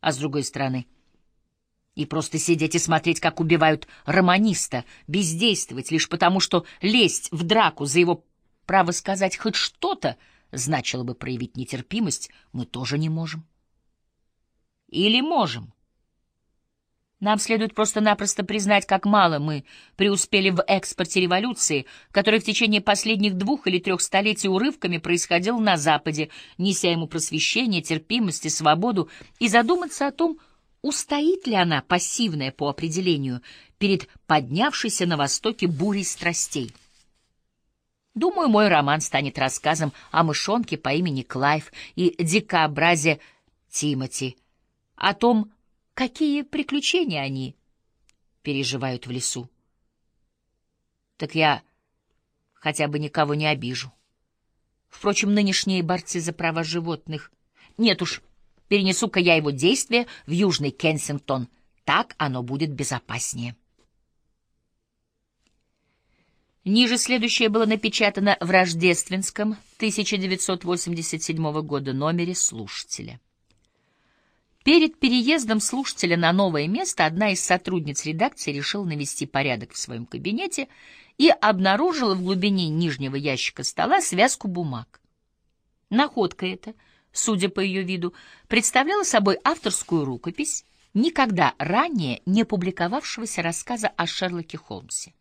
А с другой стороны, и просто сидеть и смотреть, как убивают романиста, бездействовать лишь потому, что лезть в драку за его право сказать хоть что-то значило бы проявить нетерпимость, мы тоже не можем. Или можем? Нам следует просто-напросто признать, как мало мы преуспели в экспорте революции, который в течение последних двух или трех столетий урывками происходил на Западе, неся ему просвещение, терпимость и свободу, и задуматься о том, устоит ли она, пассивная по определению, перед поднявшейся на Востоке бурей страстей. Думаю, мой роман станет рассказом о мышонке по имени Клайв и дикообразе Тимоти, о том, какие приключения они переживают в лесу. Так я хотя бы никого не обижу. Впрочем, нынешние борцы за права животных... Нет уж, перенесу-ка я его действия в Южный Кенсингтон. Так оно будет безопаснее. Ниже следующее было напечатано в рождественском 1987 года номере «Слушателя». Перед переездом слушателя на новое место одна из сотрудниц редакции решила навести порядок в своем кабинете и обнаружила в глубине нижнего ящика стола связку бумаг. Находка эта, судя по ее виду, представляла собой авторскую рукопись никогда ранее не публиковавшегося рассказа о Шерлоке Холмсе.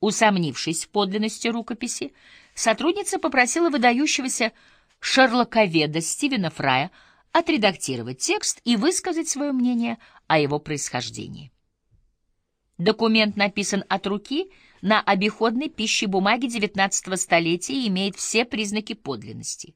Усомнившись в подлинности рукописи, сотрудница попросила выдающегося шерлоковеда Стивена Фрая отредактировать текст и высказать свое мнение о его происхождении. Документ написан от руки на обиходной пище бумаги XIX столетия и имеет все признаки подлинности.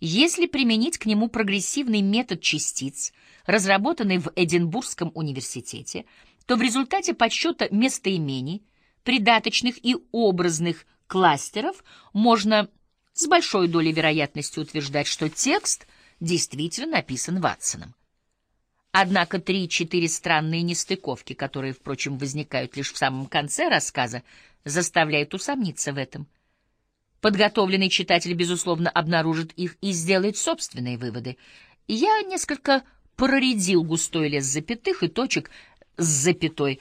Если применить к нему прогрессивный метод частиц, разработанный в Эдинбургском университете, то в результате подсчета местоимений, придаточных и образных кластеров можно с большой долей вероятности утверждать, что текст действительно написан Ватсоном. Однако три-четыре странные нестыковки, которые, впрочем, возникают лишь в самом конце рассказа, заставляют усомниться в этом. Подготовленный читатель, безусловно, обнаружит их и сделает собственные выводы. Я несколько проредил густой лес запятых и точек с запятой,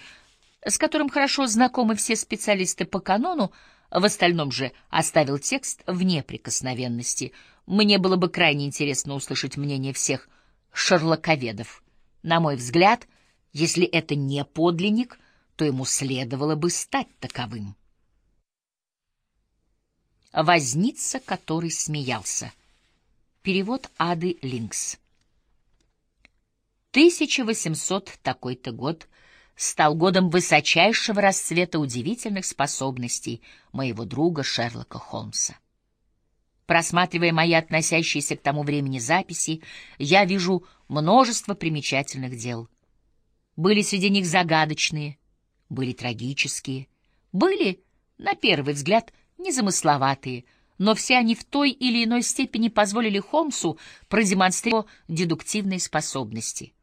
с которым хорошо знакомы все специалисты по канону, в остальном же оставил текст в неприкосновенности. Мне было бы крайне интересно услышать мнение всех шарлоковедов. На мой взгляд, если это не подлинник, то ему следовало бы стать таковым. Возница, который смеялся. Перевод Ады Линкс. 1800 такой-то год — стал годом высочайшего расцвета удивительных способностей моего друга Шерлока Холмса. Просматривая мои относящиеся к тому времени записи, я вижу множество примечательных дел. Были среди них загадочные, были трагические, были, на первый взгляд, незамысловатые, но все они в той или иной степени позволили Холмсу продемонстрировать дедуктивные способности —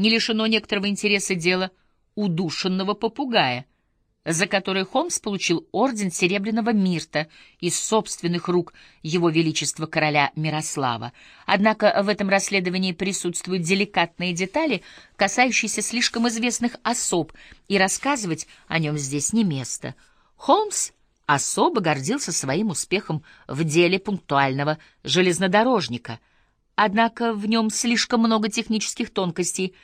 не лишено некоторого интереса дело удушенного попугая, за которое Холмс получил орден Серебряного Мирта из собственных рук его величества короля Мирослава. Однако в этом расследовании присутствуют деликатные детали, касающиеся слишком известных особ, и рассказывать о нем здесь не место. Холмс особо гордился своим успехом в деле пунктуального железнодорожника — однако в нем слишком много технических тонкостей,